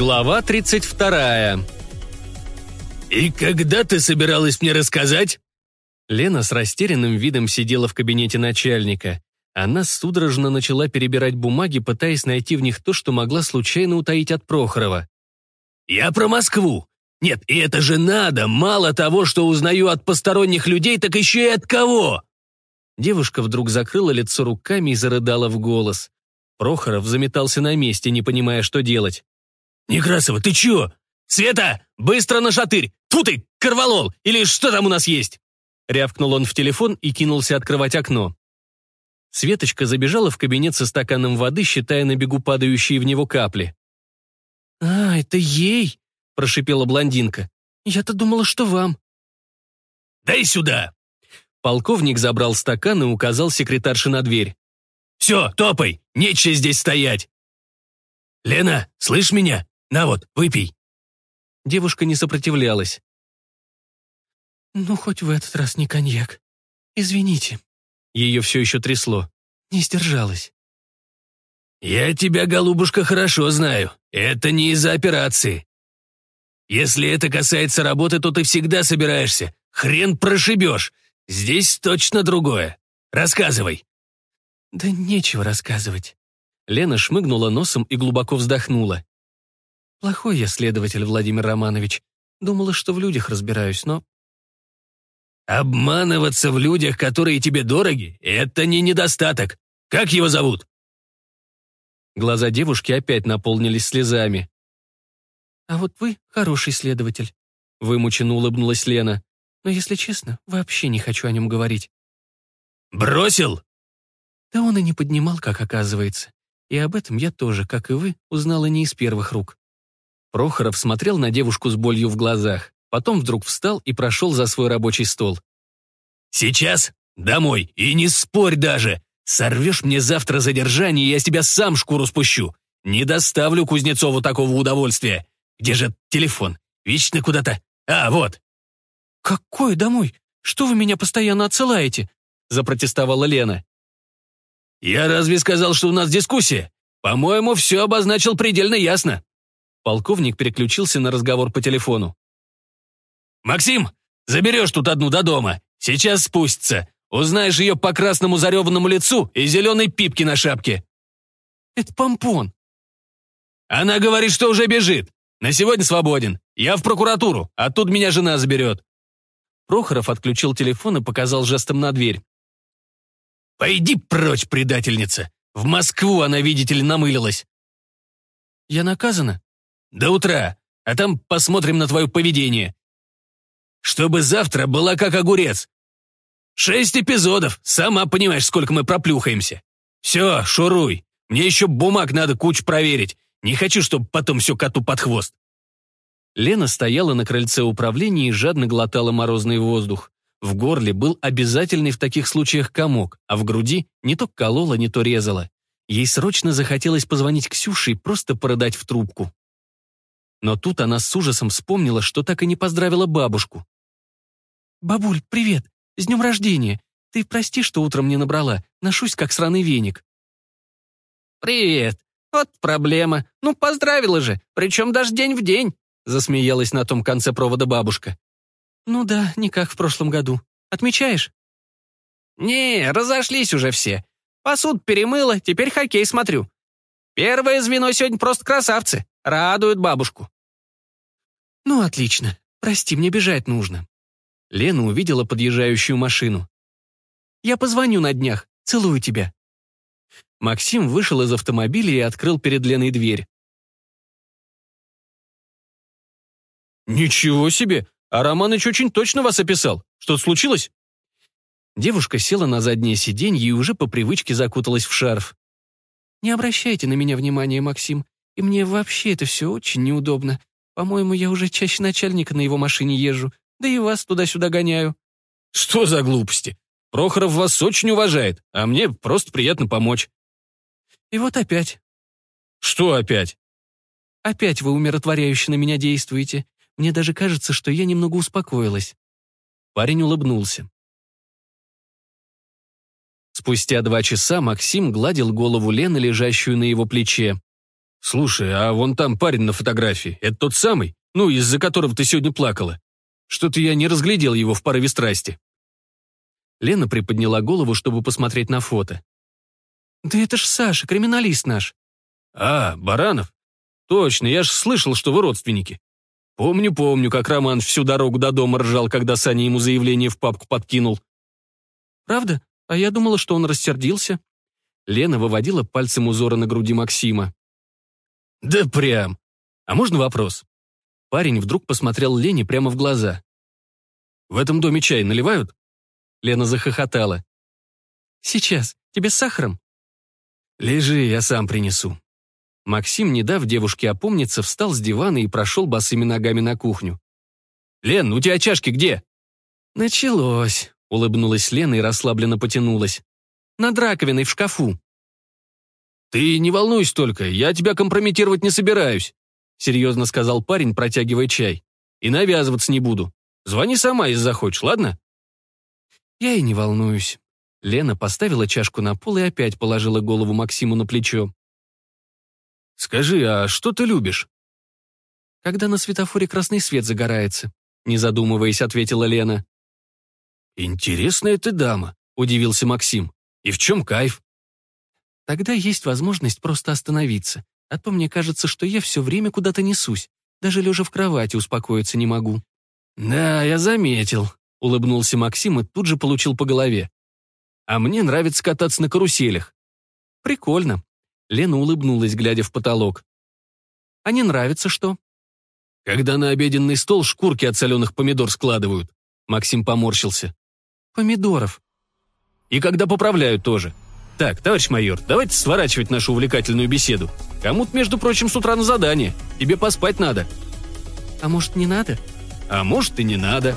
Глава 32. «И когда ты собиралась мне рассказать?» Лена с растерянным видом сидела в кабинете начальника. Она судорожно начала перебирать бумаги, пытаясь найти в них то, что могла случайно утаить от Прохорова. «Я про Москву. Нет, и это же надо. Мало того, что узнаю от посторонних людей, так еще и от кого?» Девушка вдруг закрыла лицо руками и зарыдала в голос. Прохоров заметался на месте, не понимая, что делать. «Некрасова, ты чё? Света, быстро на шатырь! Тьфу ты, корвалол! Или что там у нас есть?» Рявкнул он в телефон и кинулся открывать окно. Светочка забежала в кабинет со стаканом воды, считая на бегу падающие в него капли. «А, это ей!» – прошипела блондинка. «Я-то думала, что вам». «Дай сюда!» Полковник забрал стакан и указал секретарше на дверь. «Все, топай! Нечего здесь стоять!» «Лена, слышь меня? На вот, выпей!» Девушка не сопротивлялась. «Ну, хоть в этот раз не коньяк. Извините». Ее все еще трясло. Не сдержалась. «Я тебя, голубушка, хорошо знаю. Это не из-за операции. Если это касается работы, то ты всегда собираешься. Хрен прошибешь. Здесь точно другое. Рассказывай». «Да нечего рассказывать». Лена шмыгнула носом и глубоко вздохнула. «Плохой я следователь, Владимир Романович. Думала, что в людях разбираюсь, но...» «Обманываться в людях, которые тебе дороги, это не недостаток. Как его зовут?» Глаза девушки опять наполнились слезами. «А вот вы хороший следователь», — вымученно улыбнулась Лена. «Но, если честно, вообще не хочу о нем говорить». «Бросил?» Да он и не поднимал, как оказывается. И об этом я тоже, как и вы, узнала не из первых рук. Прохоров смотрел на девушку с болью в глазах, потом вдруг встал и прошел за свой рабочий стол. «Сейчас? Домой, и не спорь даже! Сорвешь мне завтра задержание, я с тебя сам шкуру спущу! Не доставлю Кузнецову такого удовольствия! Где же телефон? Вечно куда-то... А, вот!» «Какой домой? Что вы меня постоянно отсылаете?» запротестовала Лена. «Я разве сказал, что у нас дискуссия? По-моему, все обозначил предельно ясно». Полковник переключился на разговор по телефону. «Максим, заберешь тут одну до дома. Сейчас спустится. Узнаешь ее по красному зареванному лицу и зеленой пипке на шапке». «Это помпон». «Она говорит, что уже бежит. На сегодня свободен. Я в прокуратуру, оттуда меня жена заберет». Прохоров отключил телефон и показал жестом на дверь. «Пойди прочь, предательница! В Москву она, видите ли, намылилась!» «Я наказана?» «До утра, а там посмотрим на твое поведение. Чтобы завтра была как огурец. Шесть эпизодов, сама понимаешь, сколько мы проплюхаемся. Все, шуруй, мне еще бумаг надо кучу проверить. Не хочу, чтобы потом все коту под хвост». Лена стояла на крыльце управления и жадно глотала морозный воздух. В горле был обязательный в таких случаях комок, а в груди не то колола, не то резала. Ей срочно захотелось позвонить Ксюше и просто порыдать в трубку. Но тут она с ужасом вспомнила, что так и не поздравила бабушку. «Бабуль, привет! С днем рождения! Ты прости, что утром не набрала. Ношусь, как сраный веник». «Привет! Вот проблема. Ну, поздравила же, причем даже день в день!» Засмеялась на том конце провода бабушка. «Ну да, не как в прошлом году. Отмечаешь?» «Не, разошлись уже все. Посуд перемыла, теперь хоккей смотрю. Первое звено сегодня просто красавцы. Радуют бабушку». «Ну, отлично. Прости, мне бежать нужно». Лена увидела подъезжающую машину. «Я позвоню на днях. Целую тебя». Максим вышел из автомобиля и открыл перед Леной дверь. «Ничего себе! А Романыч очень точно вас описал. Что-то случилось?» Девушка села на заднее сиденье и уже по привычке закуталась в шарф. «Не обращайте на меня внимания, Максим. И мне вообще это все очень неудобно. По-моему, я уже чаще начальника на его машине езжу, да и вас туда-сюда гоняю». «Что за глупости? Прохоров вас очень уважает, а мне просто приятно помочь». «И вот опять». «Что опять?» «Опять вы умиротворяюще на меня действуете. Мне даже кажется, что я немного успокоилась». Парень улыбнулся. Спустя два часа Максим гладил голову Лены, лежащую на его плече. Слушай, а вон там парень на фотографии, это тот самый? Ну, из-за которого ты сегодня плакала. Что-то я не разглядел его в порыве страсти. Лена приподняла голову, чтобы посмотреть на фото. «Да это ж Саша, криминалист наш». «А, Баранов? Точно, я ж слышал, что вы родственники. Помню, помню, как Роман всю дорогу до дома ржал, когда Саня ему заявление в папку подкинул». «Правда? А я думала, что он рассердился». Лена выводила пальцем узоры на груди Максима. «Да прям. А можно вопрос?» Парень вдруг посмотрел Лене прямо в глаза. «В этом доме чай наливают?» Лена захохотала. «Сейчас. Тебе с сахаром?» «Лежи, я сам принесу». Максим, не дав девушке опомниться, встал с дивана и прошел босыми ногами на кухню. «Лен, у тебя чашки где?» «Началось», — улыбнулась Лена и расслабленно потянулась. «Над раковиной в шкафу». «Ты не волнуйся только, я тебя компрометировать не собираюсь», серьезно сказал парень, протягивая чай. «И навязываться не буду. Звони сама, если захочешь, ладно?» «Я и не волнуюсь». Лена поставила чашку на пол и опять положила голову Максиму на плечо. «Скажи, а что ты любишь?» «Когда на светофоре красный свет загорается», не задумываясь, ответила Лена. «Интересная ты дама», — удивился Максим. «И в чем кайф?» Тогда есть возможность просто остановиться. А то мне кажется, что я все время куда-то несусь. Даже лежа в кровати успокоиться не могу». «Да, я заметил», — улыбнулся Максим и тут же получил по голове. «А мне нравится кататься на каруселях». «Прикольно». Лена улыбнулась, глядя в потолок. «А не нравится что?» «Когда на обеденный стол шкурки от соленых помидор складывают». Максим поморщился. «Помидоров». «И когда поправляют тоже». Так, товарищ майор, давайте сворачивать нашу увлекательную беседу. Кому-то, между прочим, с утра на задание. Тебе поспать надо. А может, не надо? А может, и не надо.